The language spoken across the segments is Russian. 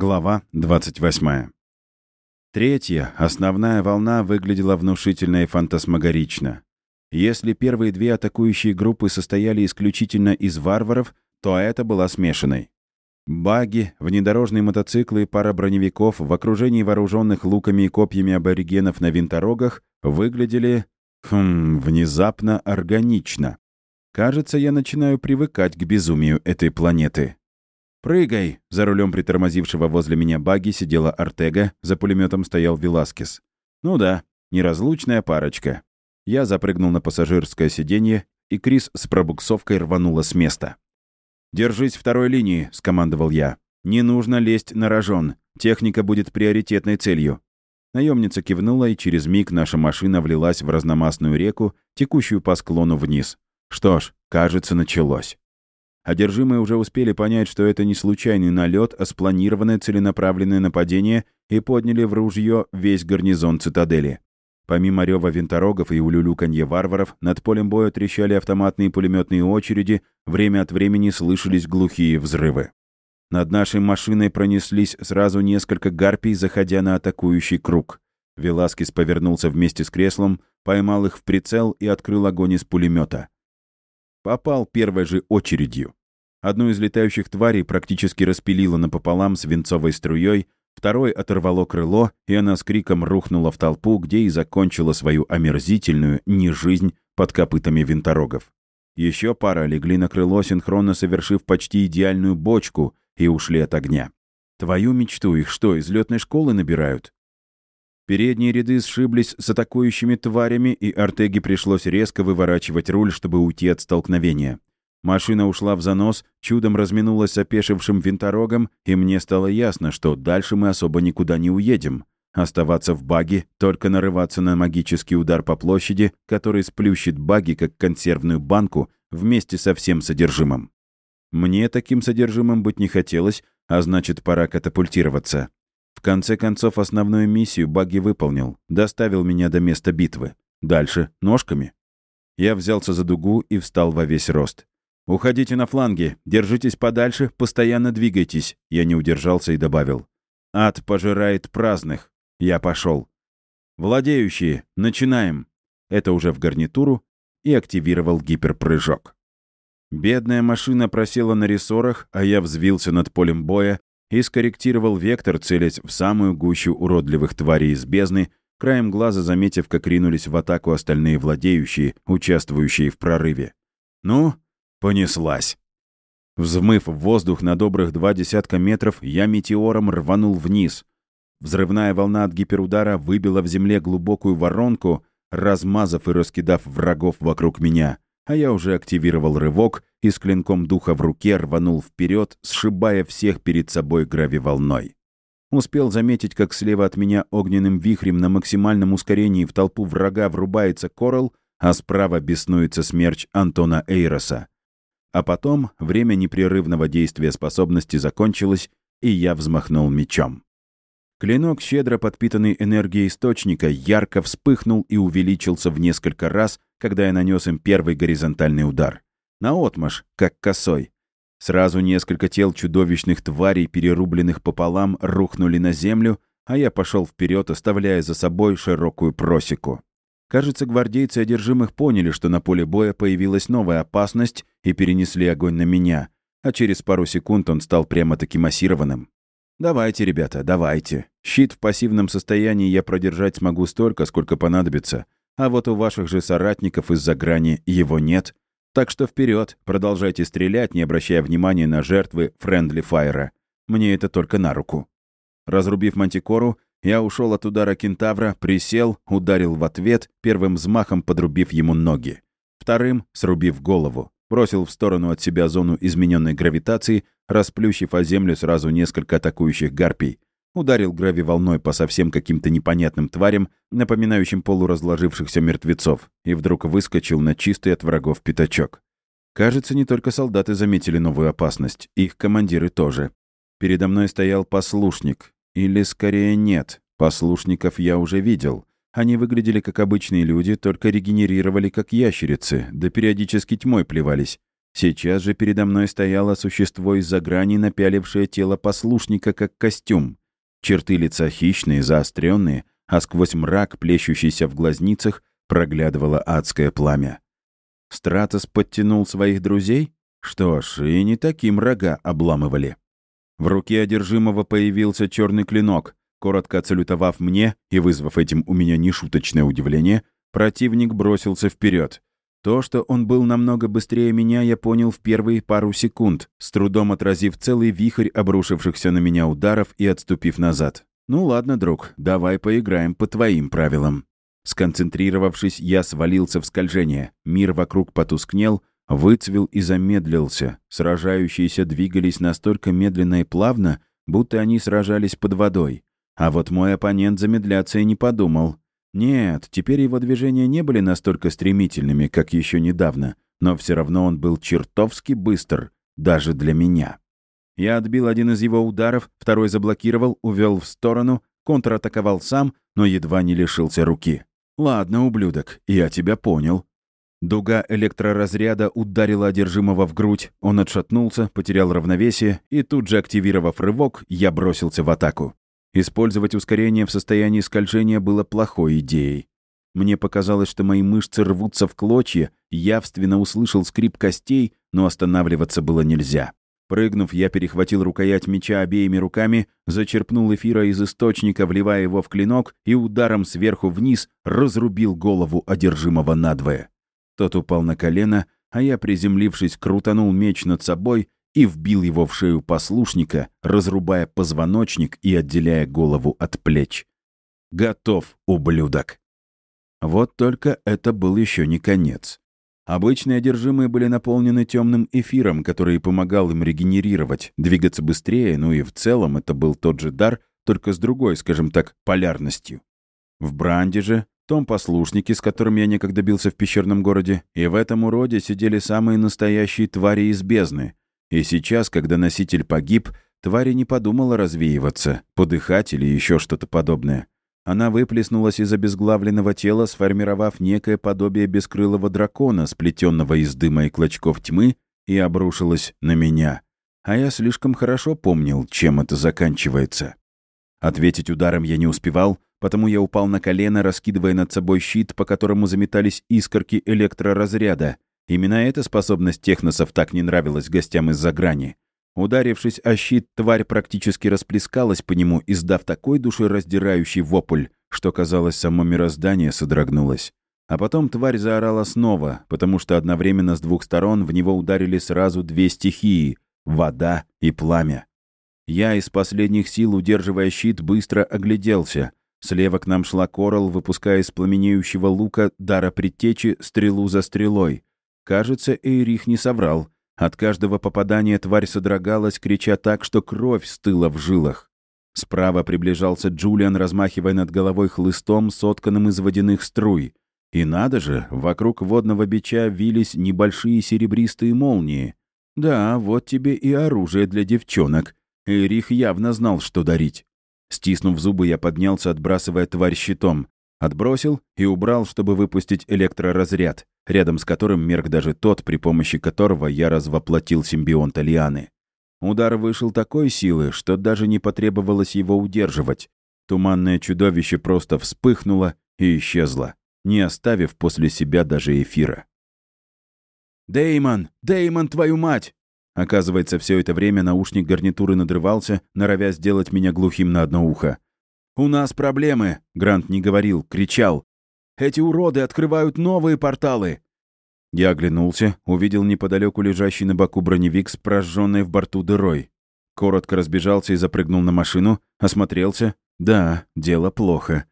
Глава 28. Третья, основная волна выглядела внушительно и фантасмагорично. Если первые две атакующие группы состояли исключительно из варваров, то эта была смешанной. Баги, внедорожные мотоциклы и пара броневиков в окружении вооруженных луками и копьями аборигенов на винторогах выглядели, хм, внезапно органично. Кажется, я начинаю привыкать к безумию этой планеты. «Прыгай!» За рулем притормозившего возле меня баги сидела Артега, за пулеметом стоял Веласкес. «Ну да, неразлучная парочка». Я запрыгнул на пассажирское сиденье, и Крис с пробуксовкой рванула с места. «Держись второй линии», — скомандовал я. «Не нужно лезть на рожон. Техника будет приоритетной целью». Наемница кивнула, и через миг наша машина влилась в разномастную реку, текущую по склону вниз. Что ж, кажется, началось. Одержимые уже успели понять, что это не случайный налет, а спланированное целенаправленное нападение, и подняли в ружье весь гарнизон цитадели. Помимо рева винторогов и улюлюканье варваров, над полем боя трещали автоматные пулеметные очереди, время от времени слышались глухие взрывы. Над нашей машиной пронеслись сразу несколько гарпий, заходя на атакующий круг. Веласкис повернулся вместе с креслом, поймал их в прицел и открыл огонь из пулемета. Попал первой же очередью. Одну из летающих тварей практически распилило напополам свинцовой струей, второй оторвало крыло, и она с криком рухнула в толпу, где и закончила свою омерзительную нежизнь под копытами винторогов. Еще пара легли на крыло, синхронно совершив почти идеальную бочку, и ушли от огня. Твою мечту их что, из летной школы набирают? Передние ряды сшиблись с атакующими тварями, и Артеге пришлось резко выворачивать руль, чтобы уйти от столкновения. Машина ушла в занос, чудом разминулась с опешившим винторогом, и мне стало ясно, что дальше мы особо никуда не уедем. Оставаться в баге, только нарываться на магический удар по площади, который сплющит баги, как консервную банку, вместе со всем содержимым. Мне таким содержимым быть не хотелось, а значит, пора катапультироваться. В конце концов, основную миссию баги выполнил, доставил меня до места битвы. Дальше — ножками. Я взялся за дугу и встал во весь рост. «Уходите на фланги, держитесь подальше, постоянно двигайтесь», я не удержался и добавил. «Ад пожирает праздных». Я пошел. «Владеющие, начинаем». Это уже в гарнитуру и активировал гиперпрыжок. Бедная машина просела на рессорах, а я взвился над полем боя и скорректировал вектор, целясь в самую гущу уродливых тварей из бездны, краем глаза заметив, как ринулись в атаку остальные владеющие, участвующие в прорыве. «Ну, Понеслась. Взмыв в воздух на добрых два десятка метров, я метеором рванул вниз. Взрывная волна от гиперудара выбила в земле глубокую воронку, размазав и раскидав врагов вокруг меня, а я уже активировал рывок и с клинком духа в руке рванул вперед, сшибая всех перед собой гравиволной. Успел заметить, как слева от меня огненным вихрем на максимальном ускорении в толпу врага врубается Коралл, а справа беснуется смерч Антона Эйроса. А потом время непрерывного действия способности закончилось, и я взмахнул мечом. Клинок, щедро подпитанный энергией источника, ярко вспыхнул и увеличился в несколько раз, когда я нанес им первый горизонтальный удар. Наотмашь, как косой. Сразу несколько тел чудовищных тварей, перерубленных пополам, рухнули на землю, а я пошел вперед, оставляя за собой широкую просеку. Кажется, гвардейцы одержимых поняли, что на поле боя появилась новая опасность и перенесли огонь на меня, а через пару секунд он стал прямо-таки массированным. «Давайте, ребята, давайте. Щит в пассивном состоянии я продержать смогу столько, сколько понадобится, а вот у ваших же соратников из-за грани его нет. Так что вперед, продолжайте стрелять, не обращая внимания на жертвы friendly fire а. Мне это только на руку». Разрубив мантикору, я ушел от удара кентавра, присел, ударил в ответ, первым взмахом подрубив ему ноги. Вторым — срубив голову. Бросил в сторону от себя зону измененной гравитации, расплющив о землю сразу несколько атакующих гарпий. Ударил гравиволной по совсем каким-то непонятным тварям, напоминающим полуразложившихся мертвецов, и вдруг выскочил на чистый от врагов пятачок. Кажется, не только солдаты заметили новую опасность, их командиры тоже. Передо мной стоял послушник, или, скорее, нет. Послушников я уже видел. Они выглядели как обычные люди, только регенерировали как ящерицы, да периодически тьмой плевались. Сейчас же передо мной стояло существо из-за грани, напялившее тело послушника как костюм. Черты лица хищные, заостренные, а сквозь мрак, плещущийся в глазницах, проглядывало адское пламя. Стратос подтянул своих друзей? Что ж, и не таким рога обламывали. В руке одержимого появился черный клинок. Коротко отсалютовав мне и вызвав этим у меня нешуточное удивление, противник бросился вперед. То, что он был намного быстрее меня, я понял в первые пару секунд, с трудом отразив целый вихрь обрушившихся на меня ударов и отступив назад. «Ну ладно, друг, давай поиграем по твоим правилам». Сконцентрировавшись, я свалился в скольжение. Мир вокруг потускнел, выцвел и замедлился. Сражающиеся двигались настолько медленно и плавно, будто они сражались под водой. А вот мой оппонент замедляться и не подумал. Нет, теперь его движения не были настолько стремительными, как еще недавно, но все равно он был чертовски быстр, даже для меня. Я отбил один из его ударов, второй заблокировал, увел в сторону, контратаковал сам, но едва не лишился руки. «Ладно, ублюдок, я тебя понял. Дуга электроразряда ударила одержимого в грудь, он отшатнулся, потерял равновесие, и тут же, активировав рывок, я бросился в атаку. Использовать ускорение в состоянии скольжения было плохой идеей. Мне показалось, что мои мышцы рвутся в клочья, явственно услышал скрип костей, но останавливаться было нельзя. Прыгнув, я перехватил рукоять меча обеими руками, зачерпнул эфира из источника, вливая его в клинок, и ударом сверху вниз разрубил голову одержимого надвое. Тот упал на колено, а я, приземлившись, крутанул меч над собой и вбил его в шею послушника, разрубая позвоночник и отделяя голову от плеч. «Готов, ублюдок!» Вот только это был еще не конец. Обычные одержимые были наполнены темным эфиром, который помогал им регенерировать, двигаться быстрее, ну и в целом это был тот же дар, только с другой, скажем так, полярностью. В Бранде же том послушники, с которым я некогда бился в пещерном городе, и в этом уроде сидели самые настоящие твари из бездны. И сейчас, когда носитель погиб, твари не подумала развеиваться, подыхать или еще что-то подобное. Она выплеснулась из обезглавленного тела, сформировав некое подобие бескрылого дракона, сплетенного из дыма и клочков тьмы, и обрушилась на меня. А я слишком хорошо помнил, чем это заканчивается. Ответить ударом я не успевал, потому я упал на колено, раскидывая над собой щит, по которому заметались искорки электроразряда. Именно эта способность техносов так не нравилась гостям из-за грани. Ударившись о щит, тварь практически расплескалась по нему, издав такой душераздирающий вопль, что, казалось, само мироздание содрогнулось. А потом тварь заорала снова, потому что одновременно с двух сторон в него ударили сразу две стихии — вода и пламя. Я из последних сил, удерживая щит, быстро огляделся. Слева к нам шла Корал, выпуская из пламенеющего лука дара предтечи стрелу за стрелой. Кажется, Эйрих не соврал. От каждого попадания тварь содрогалась, крича так, что кровь стыла в жилах. Справа приближался Джулиан, размахивая над головой хлыстом, сотканным из водяных струй. И надо же, вокруг водного бича вились небольшие серебристые молнии. Да, вот тебе и оружие для девчонок. Эрих явно знал, что дарить. Стиснув зубы, я поднялся, отбрасывая тварь щитом. Отбросил и убрал, чтобы выпустить электроразряд, рядом с которым мерк даже тот, при помощи которого я развоплотил симбионта Лианы. Удар вышел такой силы, что даже не потребовалось его удерживать. Туманное чудовище просто вспыхнуло и исчезло, не оставив после себя даже эфира. Деймон, Деймон, твою мать!» Оказывается, все это время наушник гарнитуры надрывался, норовя сделать меня глухим на одно ухо. «У нас проблемы!» — Грант не говорил, кричал. «Эти уроды открывают новые порталы!» Я оглянулся, увидел неподалеку лежащий на боку броневик с прожженной в борту дырой. Коротко разбежался и запрыгнул на машину, осмотрелся. Да, дело плохо.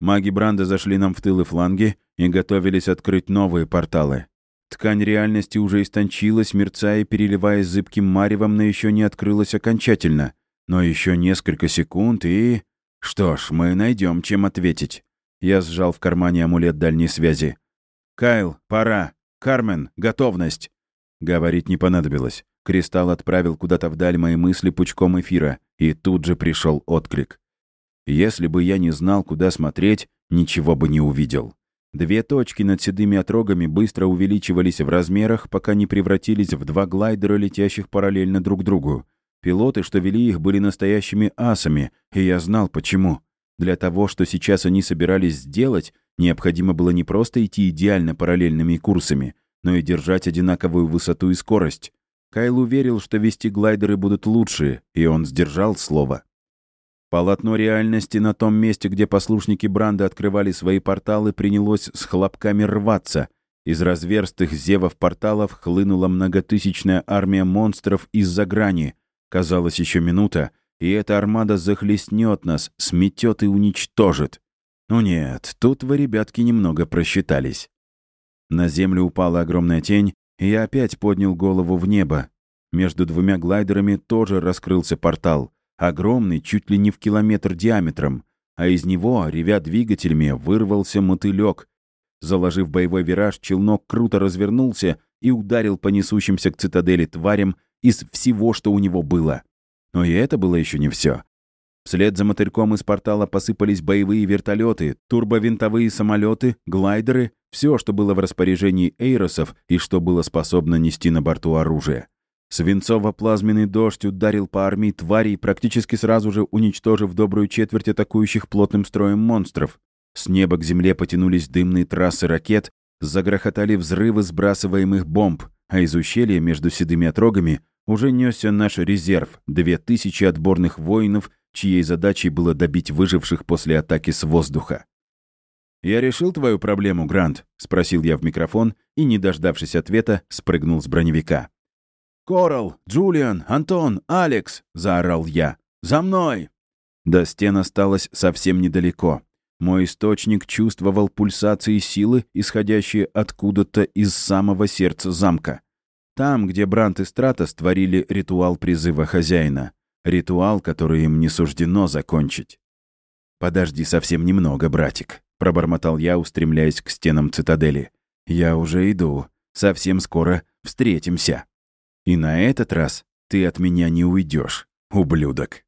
Маги Бранда зашли нам в тылы фланги и готовились открыть новые порталы. Ткань реальности уже истончилась, мерцая переливаясь зыбким маревом, но еще не открылась окончательно. Но еще несколько секунд и... Что ж, мы найдем, чем ответить. Я сжал в кармане амулет дальней связи. «Кайл, пора! Кармен, готовность!» Говорить не понадобилось. Кристалл отправил куда-то вдаль мои мысли пучком эфира, и тут же пришел отклик. Если бы я не знал, куда смотреть, ничего бы не увидел. Две точки над седыми отрогами быстро увеличивались в размерах, пока не превратились в два глайдера, летящих параллельно друг другу. Пилоты, что вели их, были настоящими асами, и я знал почему. Для того, что сейчас они собирались сделать, необходимо было не просто идти идеально параллельными курсами, но и держать одинаковую высоту и скорость. Кайл уверил, что вести глайдеры будут лучше, и он сдержал слово. Полотно реальности на том месте, где послушники Бранда открывали свои порталы, принялось с хлопками рваться. Из разверстых зевов порталов хлынула многотысячная армия монстров из-за грани. Казалось, еще минута, и эта армада захлестнет нас, сметет и уничтожит. Ну нет, тут вы, ребятки, немного просчитались. На землю упала огромная тень, и я опять поднял голову в небо. Между двумя глайдерами тоже раскрылся портал. Огромный, чуть ли не в километр диаметром. А из него, ревя двигателями, вырвался мотылек. Заложив боевой вираж, челнок круто развернулся и ударил по несущимся к цитадели тварям из всего, что у него было. Но и это было еще не все. Вслед за мотыльком из портала посыпались боевые вертолеты, турбовинтовые самолеты, глайдеры, все, что было в распоряжении эйросов и что было способно нести на борту оружие. Свинцово-плазменный дождь ударил по армии тварей, практически сразу же уничтожив добрую четверть атакующих плотным строем монстров. С неба к земле потянулись дымные трассы ракет, загрохотали взрывы сбрасываемых бомб, а из ущелья между седыми отрогами уже несся наш резерв — две тысячи отборных воинов, чьей задачей было добить выживших после атаки с воздуха. «Я решил твою проблему, Грант?» — спросил я в микрофон и, не дождавшись ответа, спрыгнул с броневика. «Коралл, Джулиан, Антон, Алекс!» — заорал я. «За мной!» До стен осталось совсем недалеко. Мой источник чувствовал пульсации силы, исходящие откуда-то из самого сердца замка. Там, где Брант и Стратос творили ритуал призыва хозяина. Ритуал, который им не суждено закончить. «Подожди совсем немного, братик», — пробормотал я, устремляясь к стенам цитадели. «Я уже иду. Совсем скоро встретимся. И на этот раз ты от меня не уйдешь, ублюдок».